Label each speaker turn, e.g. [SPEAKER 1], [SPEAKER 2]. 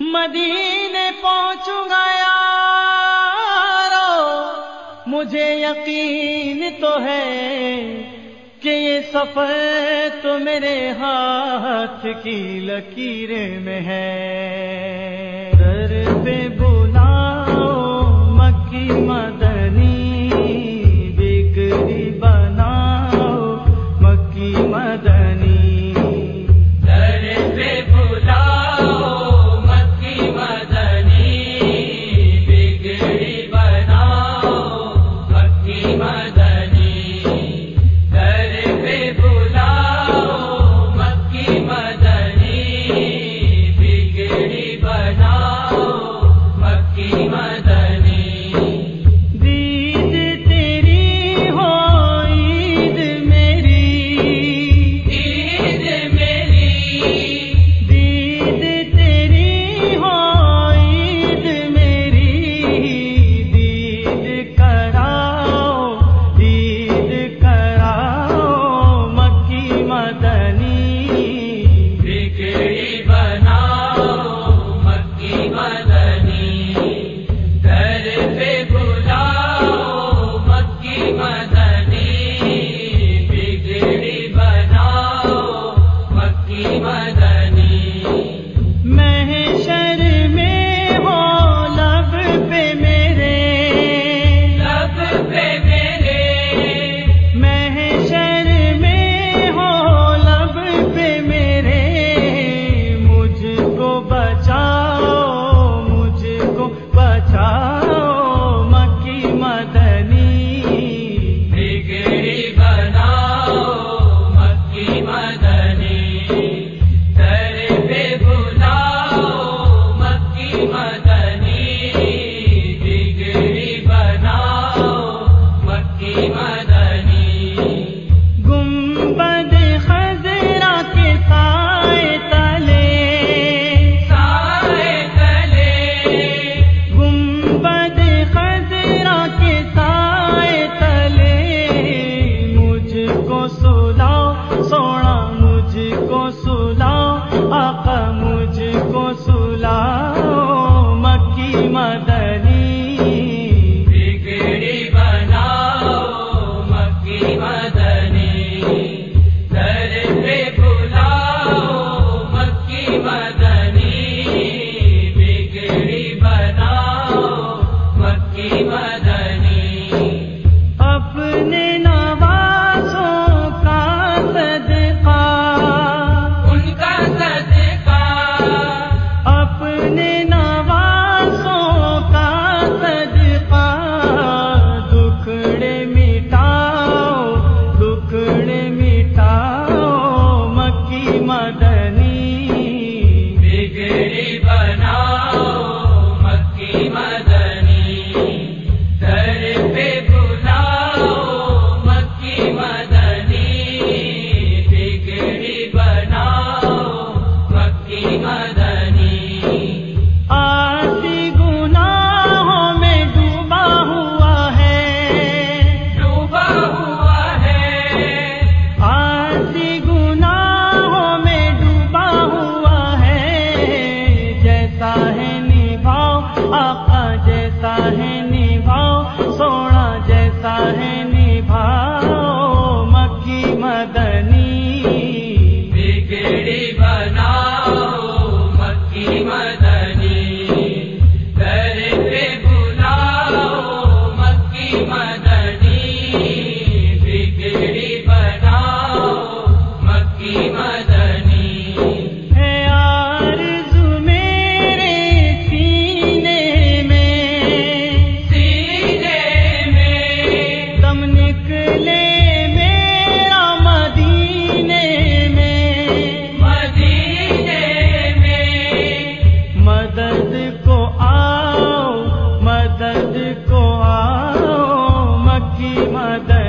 [SPEAKER 1] مدینے پہنچ گیا رو مجھے یقین تو ہے کہ یہ سفر تو میرے ہاتھ کی لکیر میں ہے۔ در پہ بلاؤ مکی مد جیسا ہے نبھاؤ، سونا جیسا ہے نبھاؤ، مکی مدنی۔
[SPEAKER 2] بگڑی بناؤ، مکی مدنی۔ بلاؤ، مکی مدنی۔ بناؤ، مکی
[SPEAKER 1] مدد کو آؤ مکی مدد